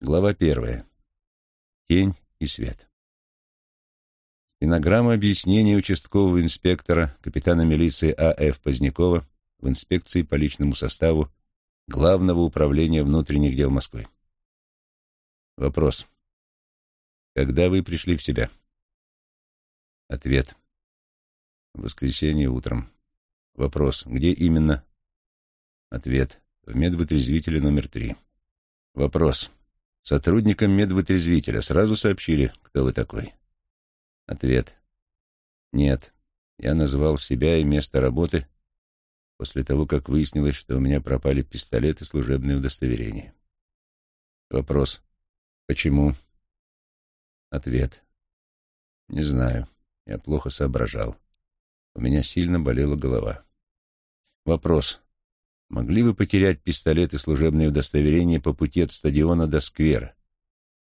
Глава первая. Тень и свет. Стенограмма объяснений участкового инспектора, капитана милиции А.Ф. Позднякова в инспекции по личному составу Главного управления внутренних дел Москвы. Вопрос. Когда вы пришли в себя? Ответ. В воскресенье утром. Вопрос. Где именно? Ответ. В медвытрезвителе номер три. Вопрос. Сотрудникам медвытрезвителя сразу сообщили, кто вы такой. Ответ. Нет. Я назвал себя и место работы после того, как выяснилось, что у меня пропали пистолет и служебное удостоверение. Вопрос. Почему? Ответ. Не знаю. Я плохо соображал. У меня сильно болела голова. Вопрос. Могли вы потерять пистолет и служебное удостоверение по пути от стадиона до сквера,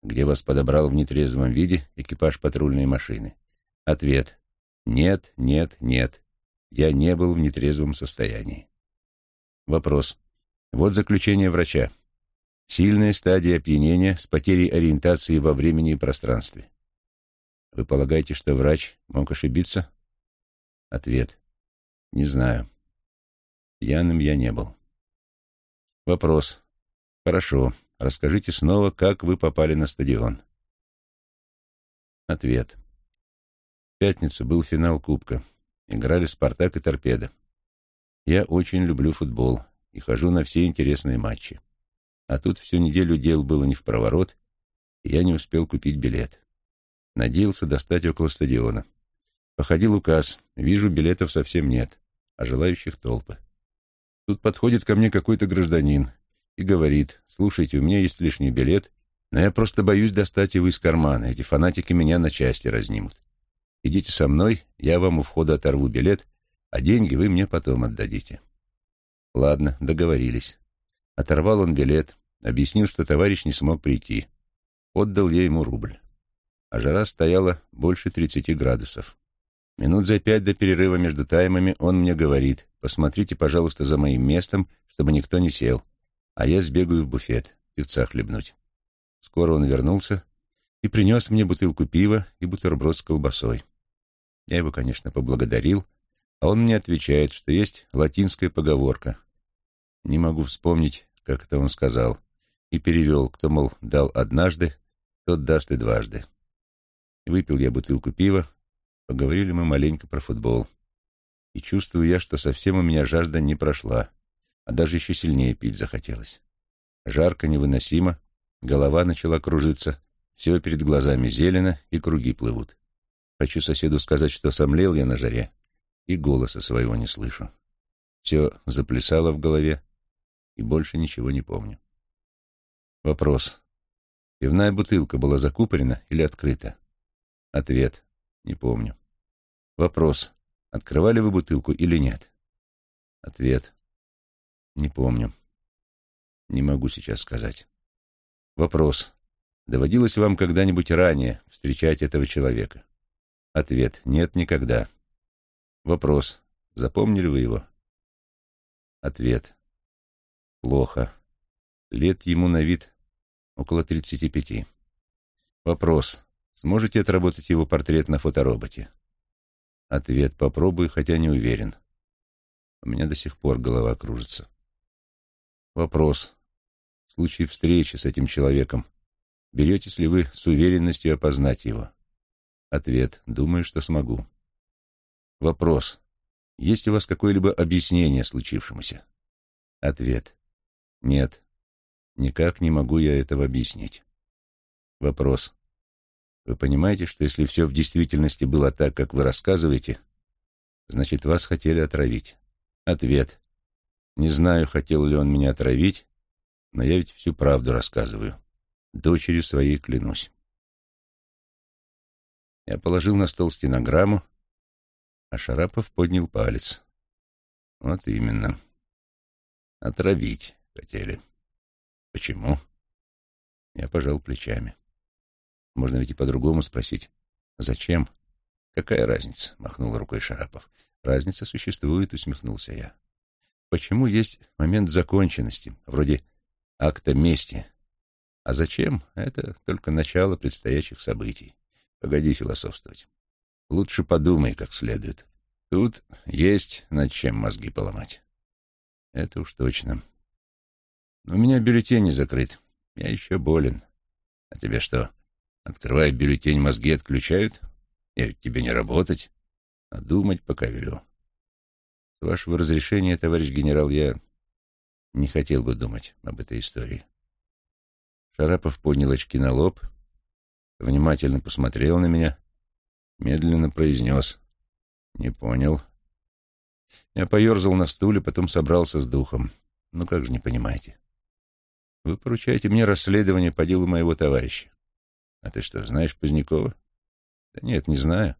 где вас подобрал в нетрезвом виде экипаж патрульной машины? Ответ. Нет, нет, нет. Я не был в нетрезвом состоянии. Вопрос. Вот заключение врача. Сильная стадия опьянения с потерей ориентации во времени и пространстве. Вы полагаете, что врач мог ошибиться? Ответ. Не знаю. Пьяным я не был. Вопрос. Хорошо. Расскажите снова, как вы попали на стадион. Ответ. В пятницу был финал Кубка. Играли «Спартак» и «Торпедо». Я очень люблю футбол и хожу на все интересные матчи. А тут всю неделю дел было не в проворот, и я не успел купить билет. Надеялся достать около стадиона. Походил указ, вижу, билетов совсем нет, а желающих толпы. Тут подходит ко мне какой-то гражданин и говорит, слушайте, у меня есть лишний билет, но я просто боюсь достать его из кармана, эти фанатики меня на части разнимут. Идите со мной, я вам у входа оторву билет, а деньги вы мне потом отдадите. Ладно, договорились. Оторвал он билет, объяснил, что товарищ не смог прийти. Отдал я ему рубль. А жара стояла больше тридцати градусов. Минут за пять до перерыва между таймами он мне говорит, посмотрите, пожалуйста, за моим местом, чтобы никто не сел, а я сбегаю в буфет, пивца хлебнуть. Скоро он вернулся и принес мне бутылку пива и бутерброд с колбасой. Я его, конечно, поблагодарил, а он мне отвечает, что есть латинская поговорка. Не могу вспомнить, как это он сказал, и перевел, кто, мол, дал однажды, тот даст и дважды. Выпил я бутылку пива, Поговорили мы маленько про футбол. И чувствую я, что совсем у меня жажда не прошла, а даже еще сильнее пить захотелось. Жарко невыносимо, голова начала кружиться, все перед глазами зелено и круги плывут. Хочу соседу сказать, что сомлел я на жаре, и голоса своего не слышу. Все заплясало в голове, и больше ничего не помню. Вопрос. Пивная бутылка была закупорена или открыта? Ответ. Не помню. Вопрос. Открывали вы бутылку или нет? Ответ. Не помню. Не могу сейчас сказать. Вопрос. Доводилось вам когда-нибудь ранее встречать этого человека? Ответ. Нет, никогда. Вопрос. Запомнили вы его? Ответ. Плохо. Лет ему на вид около тридцати пяти. Вопрос. Сможете отработать его портрет на фотороботе? Ответ попробую, хотя не уверен. У меня до сих пор голова кружится. Вопрос. В случае встречи с этим человеком беретесь ли вы с уверенностью опознать его? Ответ. Думаю, что смогу. Вопрос. Есть у вас какое-либо объяснение случившемуся? Ответ. Нет. Никак не могу я этого объяснить. Вопрос. Вы понимаете, что если все в действительности было так, как вы рассказываете, значит, вас хотели отравить? Ответ. Не знаю, хотел ли он меня отравить, но я ведь всю правду рассказываю. Дочерью своей клянусь. Я положил на стол стенограмму, а Шарапов поднял палец. Вот именно. Отравить хотели. Почему? Я пожал плечами. Можно ведь и по-другому спросить. Зачем? Какая разница? Махнул рукой Шарапов. Разница существует, усмехнулся я. Почему есть момент законченности, вроде акта мести, А зачем? Это только начало предстоящих событий. Погоди философствовать. Лучше подумай как следует. Тут есть над чем мозги поломать. Это уж точно. У меня бюллетень не закрыт. Я еще болен. А тебе что, открывая бюллетень, мозги отключают? Я ведь тебе не работать, а думать пока велю. С вашего разрешения, товарищ генерал, я не хотел бы думать об этой истории. Шарапов поднял очки на лоб, внимательно посмотрел на меня, медленно произнес. «Не понял». Я поерзал на стуле, потом собрался с духом. «Ну как же не понимаете? Вы поручаете мне расследование по делу моего товарища. А ты что, знаешь Позднякова?» «Да нет, не знаю.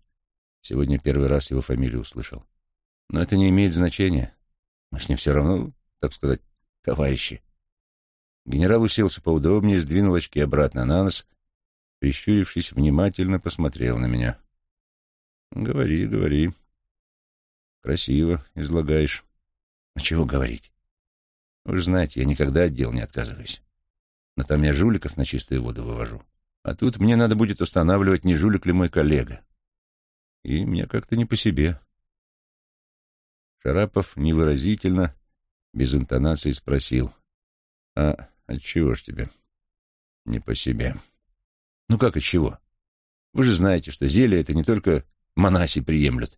Сегодня первый раз его фамилию услышал. Но это не имеет значения. Мы с ним все равно, так сказать, товарищи. Генерал уселся поудобнее, сдвинул очки обратно на нос, прищурившись, внимательно посмотрел на меня. «Говори, говори. Красиво излагаешь. А чего говорить? Вы же знаете, я никогда от дел не отказываюсь. Но там я жуликов на чистую воду вывожу. А тут мне надо будет устанавливать, не жулик ли мой коллега. И мне как-то не по себе». Шарапов невыразительно, без интонации спросил. «А отчего ж тебе не по себе?» «Ну как отчего? Вы же знаете, что зелье это не только монаси приемлют.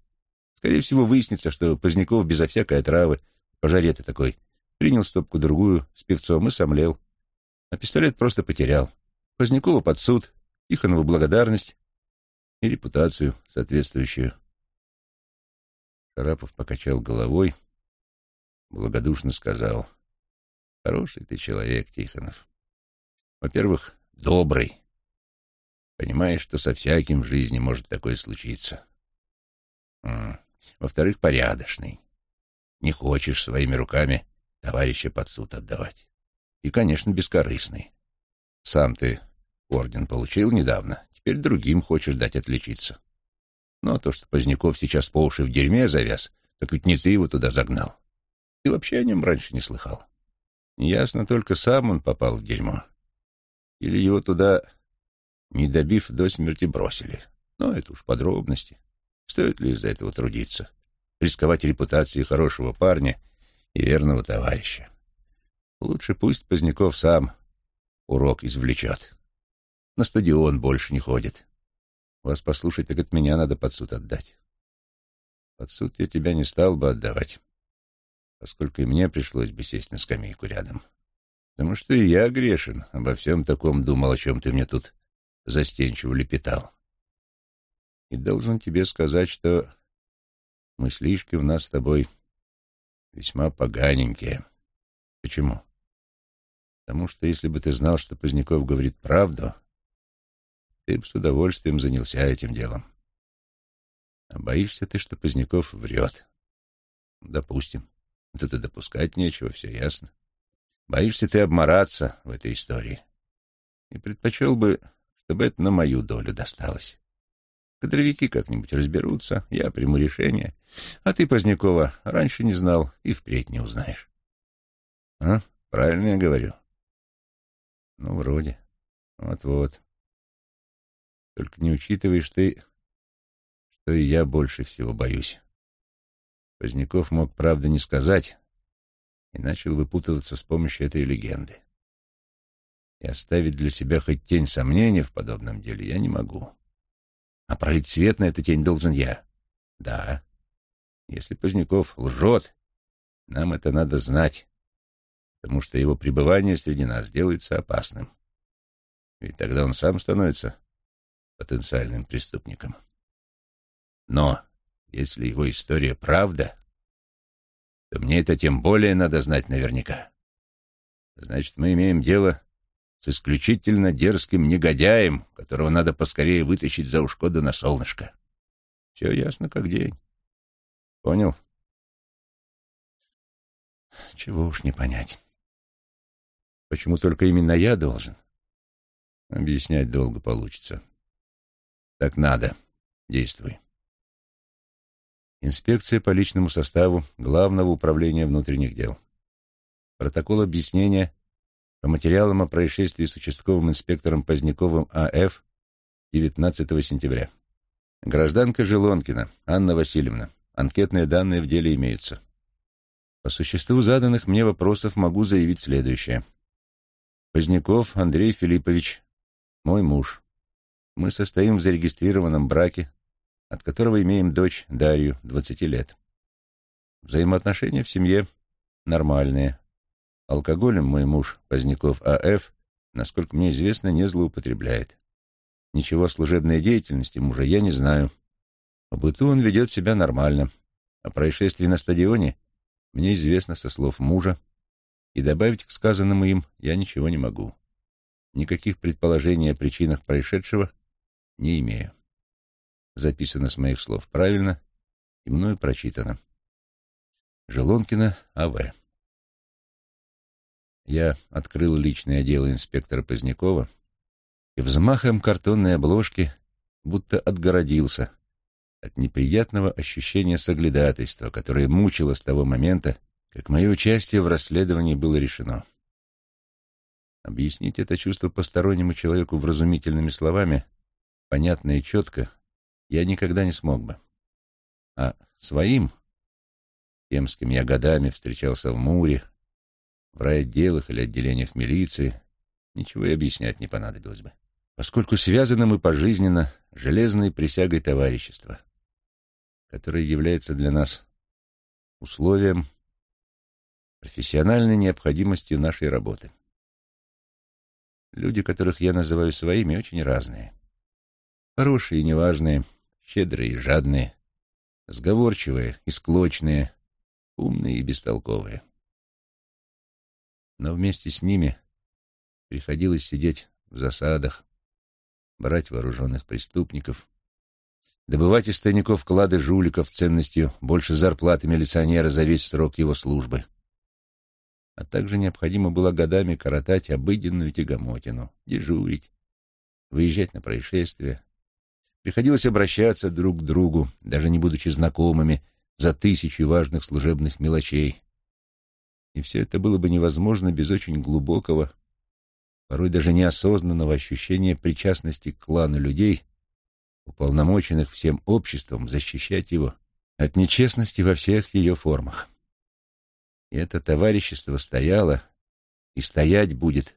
Скорее всего, выяснится, что Поздняков безо всякой отравы, пожарета такой, принял стопку-другую с певцом и сомлел. А пистолет просто потерял. Позднякова под суд, Тихонову благодарность и репутацию соответствующую. Шарапов покачал головой, благодушно сказал. Хороший ты человек, Тихонов. Во-первых, добрый. Понимаешь, что со всяким в жизни может такое случиться. Во-вторых, порядочный. Не хочешь своими руками товарища под суд отдавать. И, конечно, бескорыстный. Сам ты орден получил недавно, теперь другим хочешь дать отличиться. Но то, что Поздняков сейчас по уши в дерьме завяз, так ведь не ты его туда загнал. Ты вообще о нем раньше не слыхал. Ясно только, сам он попал в дерьмо. Или его туда, не добив, до смерти бросили. Но это уж подробности. Стоит ли из-за этого трудиться? Рисковать репутацией хорошего парня и верного товарища. Лучше пусть Поздняков сам урок извлечет. На стадион больше не ходит. Вас послушать, так от меня надо под суд отдать. Под суд я тебя не стал бы отдавать, поскольку и мне пришлось бы сесть на скамейку рядом. Потому что и я грешен, обо всем таком думал, о чем ты мне тут застенчиво лепетал. И должен тебе сказать, что мыслишки у нас с тобой весьма поганенькие. Почему? Потому что если бы ты знал, что Поздняков говорит правду, ты бы с удовольствием занялся этим делом. А боишься ты, что Поздняков врет? Допустим. Тут и допускать нечего, все ясно. Боишься ты обмораться в этой истории. И предпочел бы, чтобы это на мою долю досталось. Кадровики как-нибудь разберутся, я приму решение. А ты, Позднякова, раньше не знал и впредь не узнаешь. А? Правильно я говорю? Ну, вроде. Вот-вот. Только не учитываешь ты, что и я больше всего боюсь. Поздняков мог, правда, не сказать и начал выпутываться с помощью этой легенды. И оставить для себя хоть тень сомнения в подобном деле я не могу. А пролить свет на эту тень должен я. Да. Если Поздняков лжет, нам это надо знать, потому что его пребывание среди нас делается опасным. Ведь тогда он сам становится потенциальным преступником. Но если его история правда, то мне это тем более надо знать наверняка. Значит, мы имеем дело с исключительно дерзким негодяем, которого надо поскорее вытащить за ушко да на солнышко. Все ясно, как день. Понял? Чего уж не понять. Почему только именно я должен? Объяснять долго получится. Так надо. Действуй. Инспекция по личному составу Главного управления внутренних дел. Протокол объяснения по материалам о происшествии с участковым инспектором Поздняковым А.Ф. 19 сентября. Гражданка Желонкина, Анна Васильевна. Анкетные данные в деле имеются. По существу заданных мне вопросов могу заявить следующее. Поздняков Андрей Филиппович, мой муж. Мы состоим в зарегистрированном браке, от которого имеем дочь Дарью, 20 лет. Взаимоотношения в семье нормальные. Алкоголем мой муж, Поздняков А.Ф., насколько мне известно, не злоупотребляет. Ничего о служебной деятельности мужа я не знаю. По быту он ведет себя нормально. О происшествии на стадионе мне известно со слов мужа, и добавить к сказанному им я ничего не могу. Никаких предположений о причинах происшедшего не имею. Записано с моих слов правильно и мною прочитано. Желонкина А.В. Я открыл личное дело инспектора Позднякова и взмахом картонной обложки будто отгородился от неприятного ощущения соглядатайства, которое мучило с того момента, как мое участие в расследовании было решено. Объяснить это чувство постороннему человеку вразумительными словами, понятно и четко, я никогда не смог бы. А своим, тем, с кем я годами встречался в Муре, в райотделах или отделениях милиции, ничего и объяснять не понадобилось бы, поскольку связаны мы пожизненно железной присягой товарищества, которое является для нас условием, профессиональной необходимостью нашей работы. Люди, которых я называю своими, очень разные. Хорошие и неважные, щедрые и жадные, сговорчивые и склочные, умные и бестолковые но вместе с ними приходилось сидеть в засадах, брать вооруженных преступников, добывать из тайников клады жуликов ценностью больше зарплаты милиционера за весь срок его службы. А также необходимо было годами коротать обыденную тягомотину, дежурить, выезжать на происшествия. Приходилось обращаться друг к другу, даже не будучи знакомыми, за тысячи важных служебных мелочей. И все это было бы невозможно без очень глубокого, порой даже неосознанного ощущения причастности к клану людей, уполномоченных всем обществом защищать его от нечестности во всех ее формах. И это товарищество стояло и стоять будет,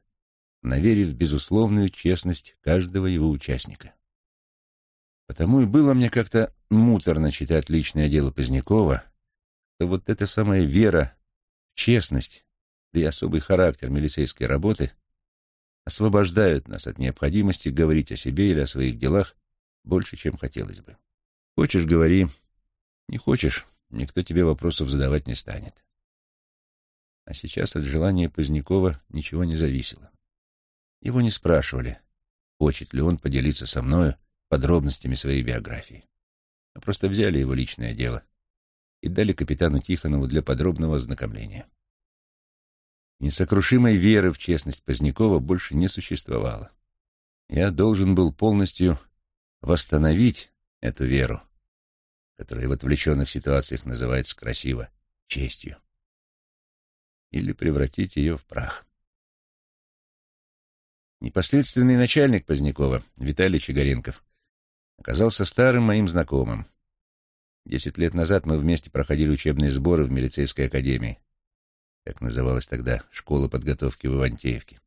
наверив безусловную честность каждого его участника. Потому и было мне как-то муторно читать личное дело Позднякова, что вот эта самая вера честность, да и особый характер милицейской работы освобождают нас от необходимости говорить о себе или о своих делах больше, чем хотелось бы. Хочешь — говори, не хочешь — никто тебе вопросов задавать не станет. А сейчас от желания Позднякова ничего не зависело. Его не спрашивали, хочет ли он поделиться со мною подробностями своей биографии, а просто взяли его личное дело и дали капитану Тихонову для подробного ознакомления. Несокрушимой веры в честность Позднякова больше не существовало. Я должен был полностью восстановить эту веру, которая в отвлеченных ситуациях называется красиво честью, или превратить ее в прах. Непосредственный начальник Позднякова, Виталий Чигоренков, оказался старым моим знакомым. Десять лет назад мы вместе проходили учебные сборы в милицейской академии, как называлась тогда школа подготовки в Ивантеевке.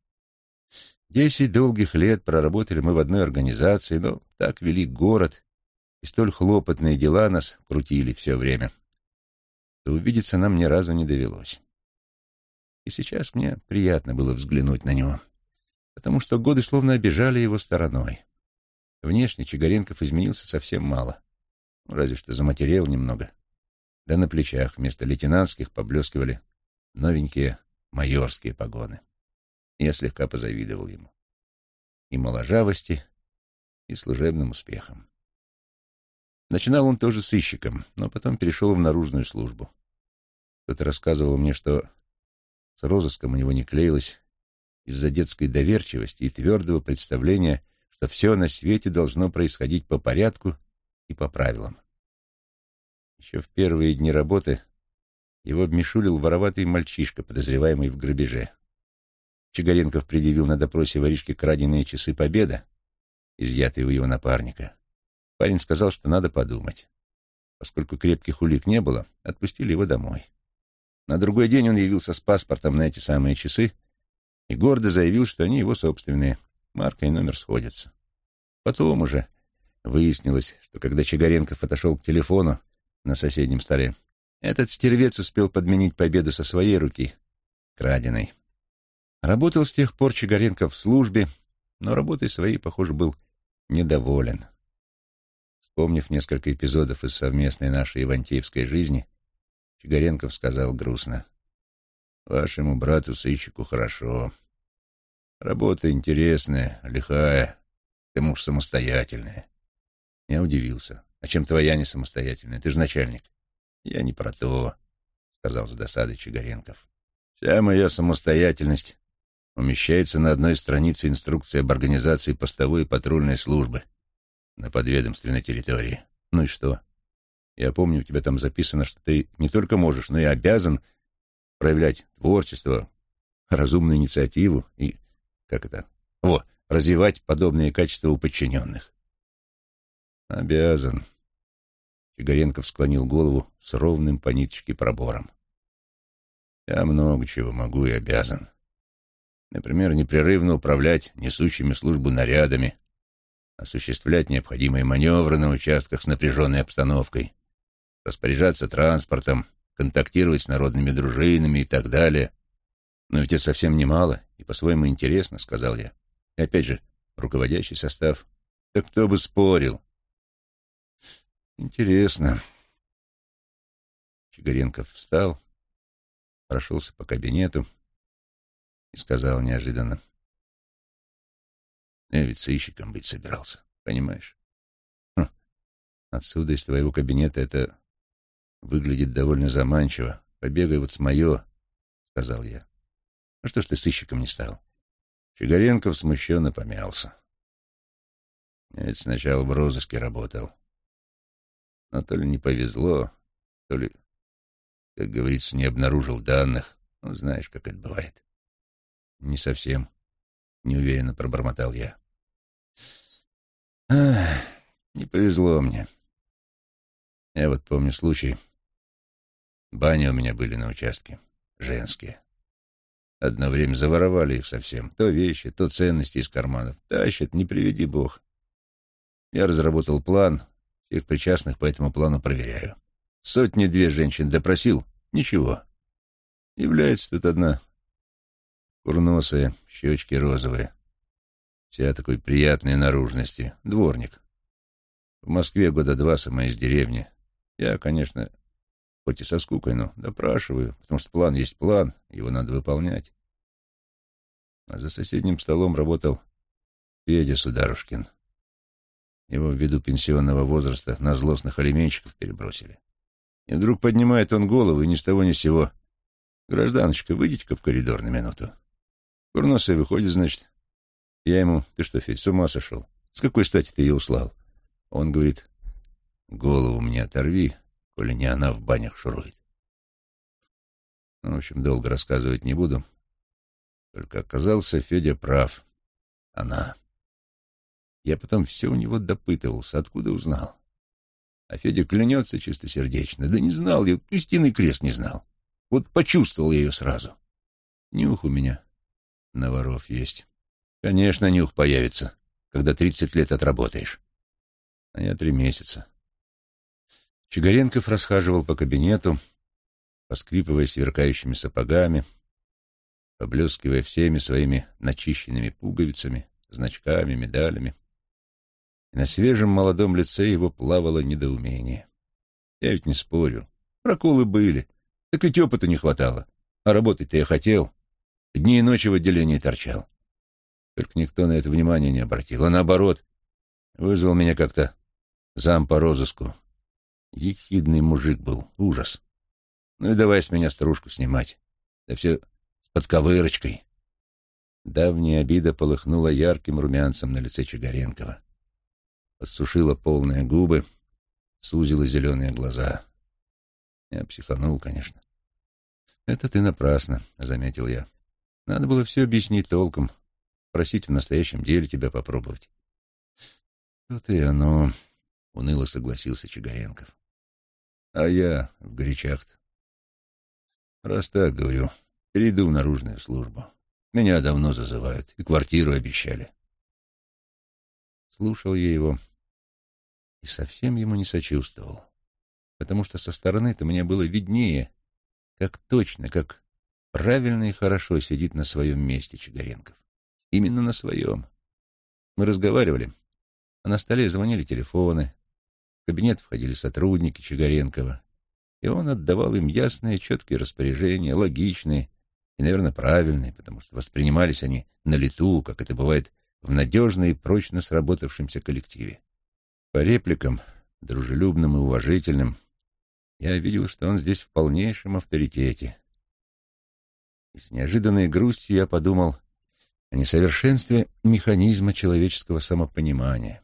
Десять долгих лет проработали мы в одной организации, но так велик город, и столь хлопотные дела нас крутили все время, что увидеться нам ни разу не довелось. И сейчас мне приятно было взглянуть на него, потому что годы словно обижали его стороной. Внешне Чигоренков изменился совсем мало. Разве что заматерел немного. Да на плечах вместо лейтенантских поблескивали новенькие майорские погоны. Я слегка позавидовал ему. И моложавости, и служебным успехом. Начинал он тоже сыщиком, но потом перешел в наружную службу. Кто-то рассказывал мне, что с розыском у него не клеилось из-за детской доверчивости и твердого представления, что все на свете должно происходить по порядку и по правилам. Еще в первые дни работы его обмешулил вороватый мальчишка, подозреваемый в грабеже. Чигаренков предъявил на допросе воришке краденые часы Победа, изъятые у его напарника, парень сказал, что надо подумать. Поскольку крепких улик не было, отпустили его домой. На другой день он явился с паспортом на эти самые часы и гордо заявил, что они его собственные, марка и номер сходятся. Потом уже выяснилось, что когда Чигаренков отошел к телефону на соседнем столе, этот стервец успел подменить победу со своей руки, краденой. Работал с тех пор Чигаренко в службе, но работой своей, похоже, был недоволен. Вспомнив несколько эпизодов из совместной нашей Ивантеевской жизни, Чигаренков сказал грустно. «Вашему брату-сыщику хорошо. Работа интересная, лихая, ты муж самостоятельная». Я удивился. «А чем твоя не самостоятельная? Ты же начальник». «Я не про то», — сказал с досадой Чигаренков. «Вся моя самостоятельность умещается на одной странице инструкции об организации постовой и патрульной службы на подведомственной территории. Ну и что? Я помню, у тебя там записано, что ты не только можешь, но и обязан проявлять творчество, разумную инициативу и, как это, во, развивать подобные качества у подчиненных. Обязан. Чигоренков склонил голову с ровным по ниточке пробором. Я много чего могу и обязан. Например, непрерывно управлять несущими службу нарядами, осуществлять необходимые маневры на участках с напряженной обстановкой, распоряжаться транспортом, контактировать с народными дружинами и так далее. Но ведь это совсем немало и по-своему интересно, — сказал я. И опять же, руководящий состав. Так кто бы спорил? Интересно. Чигоренков встал, прошелся по кабинету, и сказал неожиданно. Я ведь сыщиком быть собирался, понимаешь? Хм. Отсюда из твоего кабинета это выглядит довольно заманчиво. Побегай вот с мое, — сказал я. Ну что ж ты сыщиком не стал? Чигаренков смущенно помялся. Я ведь сначала в розыске работал. Но то ли не повезло, то ли, как говорится, не обнаружил данных. Ну, знаешь, как это бывает. Не совсем, неуверенно пробормотал я. Ах, не повезло мне. Я вот помню случай. Бани у меня были на участке, женские. Одно время заворовали их совсем. То вещи, то ценности из карманов. Тащат, не приведи бог. Я разработал план, всех причастных по этому плану проверяю. Сотни-две женщин допросил, ничего. Является тут одна Курносая, щечки розовые. Вся такой приятной наружности. Дворник. В Москве года два сама из деревни. Я, конечно, хоть и со скукой, но допрашиваю, потому что план есть план, его надо выполнять. А за соседним столом работал Федя Сударушкин. Его ввиду пенсионного возраста на злостных алименщиков перебросили. И вдруг поднимает он голову, и ни с того ни с сего. «Гражданочка, выйдите-ка в коридор на минуту». Курносый выходит, значит. Я ему, ты что, Федь, с ума сошел? С какой стати ты ее услал? Он говорит, голову мне оторви, коли не она в банях шурует. Ну, в общем, долго рассказывать не буду. Только оказался Федя прав. Она. Я потом все у него допытывался, откуда узнал. А Федя клянется чистосердечно. Да не знал я, Кристины крест не знал. Вот почувствовал я ее сразу. Нюх у меня на воров есть. Конечно, нюх появится, когда тридцать лет отработаешь. А я три месяца. Чигаренков расхаживал по кабинету, поскрипывая сверкающими сапогами, поблескивая всеми своими начищенными пуговицами, значками, медалями. И на свежем молодом лице его плавало недоумение. Я ведь не спорю. Проколы были. Так ведь опыта не хватало. А работать-то я хотел. Дни и ночи в отделении торчал. Только никто на это внимания не обратил, а наоборот, вызвал меня как-то зам по розыску. Ехидный мужик был, ужас. Ну и давай с меня стружку снимать. Да все с подковырочкой. Давняя обида полыхнула ярким румянцем на лице Чигаренкова. Подсушила полные губы, сузила зеленые глаза. Я психанул, конечно. «Это ты напрасно», — заметил я. Надо было все объяснить толком, просить в настоящем деле тебя попробовать. Тут и оно, — уныло согласился Чигаренков. А я в горячах-то. Раз так, говорю, перейду в наружную службу. Меня давно зазывают, и квартиру обещали. Слушал я его и совсем ему не сочувствовал, потому что со стороны-то мне было виднее, как точно, как правильно и хорошо сидит на своем месте Чигаренков. Именно на своем. Мы разговаривали, а на столе звонили телефоны, в кабинет входили сотрудники Чигаренкова, и он отдавал им ясные, четкие распоряжения, логичные и, наверное, правильные, потому что воспринимались они на лету, как это бывает в надежно и прочно сработавшемся коллективе. По репликам, дружелюбным и уважительным, я видел, что он здесь в полнейшем авторитете. И с неожиданной грустью я подумал о несовершенстве механизма человеческого самопонимания,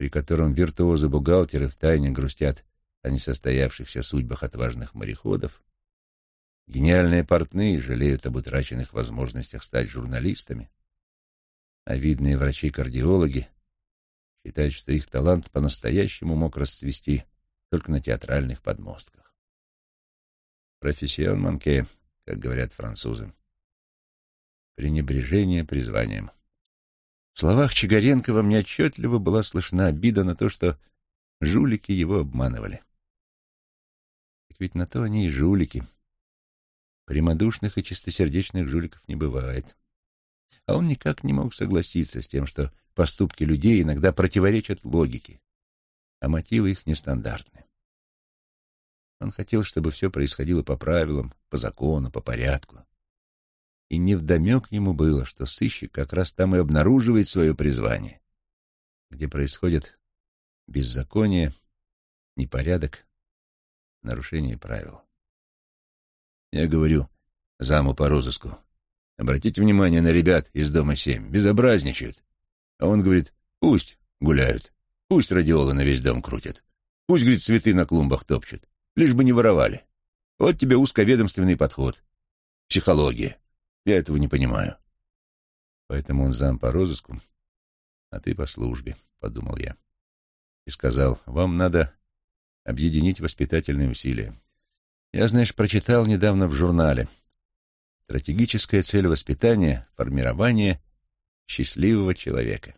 при котором виртуозы-бухгалтеры втайне грустят о несостоявшихся судьбах отважных мореходов, гениальные портные жалеют об утраченных возможностях стать журналистами, а видные врачи-кардиологи считают, что их талант по-настоящему мог расцвести только на театральных подмостках. Профессион манке, как говорят французы. Пренебрежение призванием. В словах Чигаренкова мне отчетливо была слышна обида на то, что жулики его обманывали. Так ведь на то они и жулики. Прямодушных и чистосердечных жуликов не бывает. А он никак не мог согласиться с тем, что поступки людей иногда противоречат логике, а мотивы их нестандартны. Он хотел, чтобы все происходило по правилам, по закону, по порядку. И невдомек ему было, что сыщик как раз там и обнаруживает свое призвание, где происходит беззаконие, непорядок, нарушение правил. Я говорю заму по розыску, обратите внимание на ребят из дома семь, безобразничают. А он говорит, пусть гуляют, пусть радиолы на весь дом крутят, пусть, говорит, цветы на клумбах топчут, лишь бы не воровали. Вот тебе узковедомственный подход. Психология. Я этого не понимаю. Поэтому он зам по розыску, а ты по службе, — подумал я. И сказал, вам надо объединить воспитательные усилия. Я, знаешь, прочитал недавно в журнале. Стратегическая цель воспитания — формирование счастливого человека.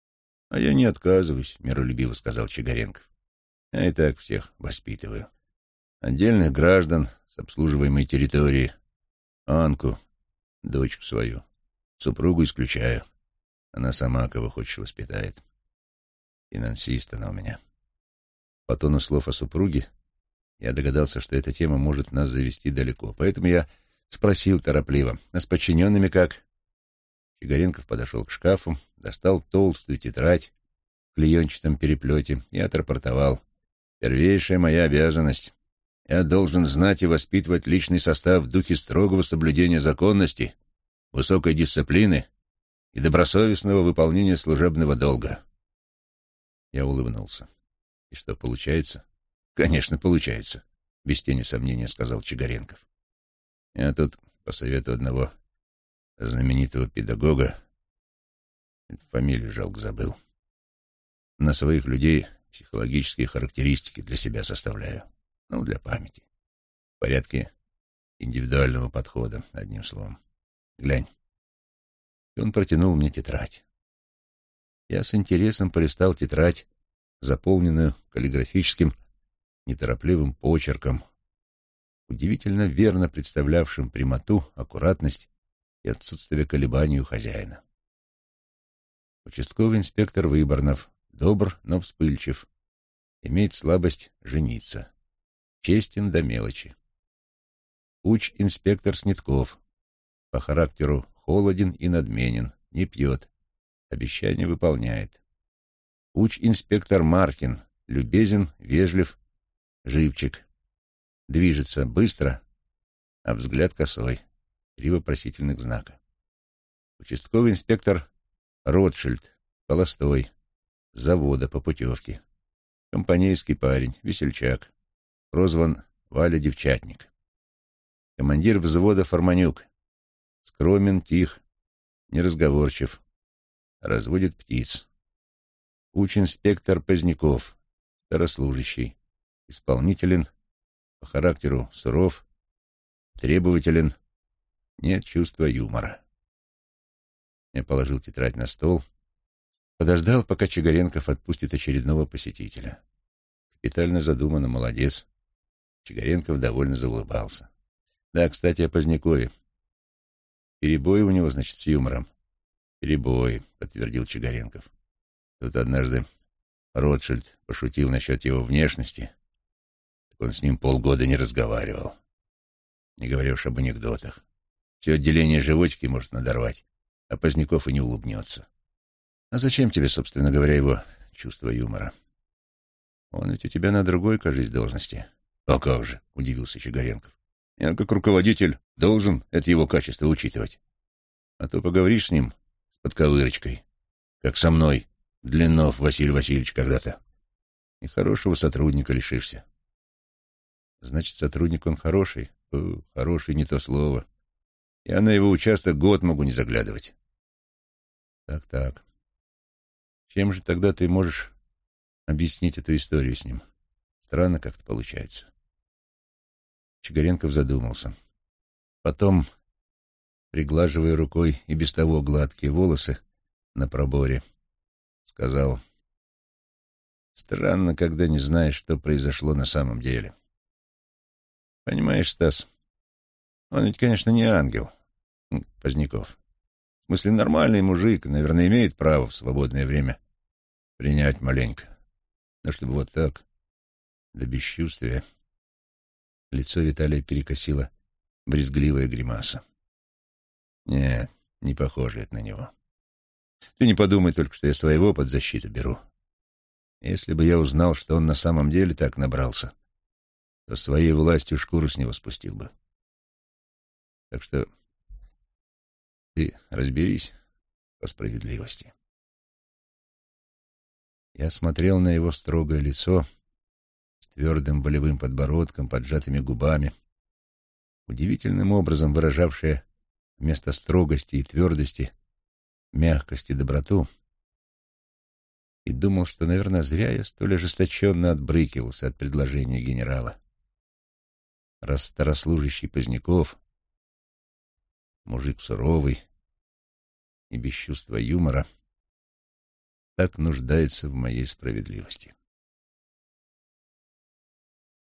— А я не отказываюсь, — миролюбиво сказал Чигаренков. — Я и так всех воспитываю. Отдельных граждан с обслуживаемой территории, Анку, дочку свою, супругу исключаю. Она сама кого хочешь воспитает. Финансист она у меня. По тону слов о супруге я догадался, что эта тема может нас завести далеко. Поэтому я спросил торопливо, а с подчиненными как? Чигаренков подошел к шкафу, достал толстую тетрадь в клеенчатом переплете и отрапортовал. Первейшая моя обязанность. Я должен знать и воспитывать личный состав в духе строгого соблюдения законности, высокой дисциплины и добросовестного выполнения служебного долга. Я улыбнулся. И что, получается? Конечно, получается, без тени сомнения сказал Чигаренков. Я тут, по совету одного знаменитого педагога, фамилию жалко забыл, на своих людей психологические характеристики для себя составляю. Ну, для памяти. В порядке индивидуального подхода, одним словом. Глянь. И он протянул мне тетрадь. Я с интересом полистал тетрадь, заполненную каллиграфическим неторопливым почерком, удивительно верно представлявшим прямоту, аккуратность и отсутствие колебаний у хозяина. Участковый инспектор Выборнов, добр, но вспыльчив, имеет слабость жениться, честен до мелочи. Уч-инспектор Снитков, по характеру холоден и надменен, не пьет, обещание выполняет. Уч-инспектор Маркин, любезен, вежлив, живчик. Движется быстро, а взгляд косой, три вопросительных знака. Участковый инспектор Ротшильд, холостой, завода по путевке. Компанейский парень, весельчак, прозван Валя Девчатник. Командир взвода Форманюк, Скромен, тих, неразговорчив, разводит птиц. Уч-инспектор Поздняков, старослужащий, исполнителен, по характеру суров, требователен, нет чувства юмора. Я положил тетрадь на стол, подождал, пока Чигаренков отпустит очередного посетителя. Капитально задумано, молодец. Чигаренков довольно заулыбался. Да, кстати, о Позднякове. Перебои у него, значит, с юмором. Перебои, подтвердил Чигаренков. Тут однажды Ротшильд пошутил насчет его внешности. Так он с ним полгода не разговаривал. Не говоря уж об анекдотах. Все отделение животики может надорвать, а Поздняков и не улыбнется. А зачем тебе, собственно говоря, его чувство юмора? Он ведь у тебя на другой, кажись, должности. — А как же, — удивился Чигаренков. — Я, как руководитель, должен это его качество учитывать. А то поговоришь с ним с подковырочкой, как со мной, Длиннов Василий Васильевич когда-то, и хорошего сотрудника лишишься. Значит, сотрудник он хороший? О, хороший не то слово. Я на его участок год могу не заглядывать. Так-так. Чем же тогда ты можешь объяснить эту историю с ним? Странно как-то получается. Чигаренков задумался. Потом, приглаживая рукой и без того гладкие волосы на проборе, сказал, «Странно, когда не знаешь, что произошло на самом деле. Понимаешь, Стас, он ведь, конечно, не ангел, Поздняков. В смысле, нормальный мужик, наверное, имеет право в свободное время принять маленько. Но чтобы вот так, до бесчувствия... Лицо Виталия перекосило брезгливая гримаса. Нет, не похоже это на него. Ты не подумай только, что я своего под защиту беру. Если бы я узнал, что он на самом деле так набрался, то своей властью шкуру с него спустил бы. Так что ты разберись по справедливости. Я смотрел на его строгое лицо твердым болевым подбородком, поджатыми губами, удивительным образом выражавшее вместо строгости и твердости мягкость и доброту, и думал, что, наверное, зря я столь ожесточенно отбрыкивался от предложения генерала. Раз старослужащий Поздняков, мужик суровый и без чувства юмора, так нуждается в моей справедливости.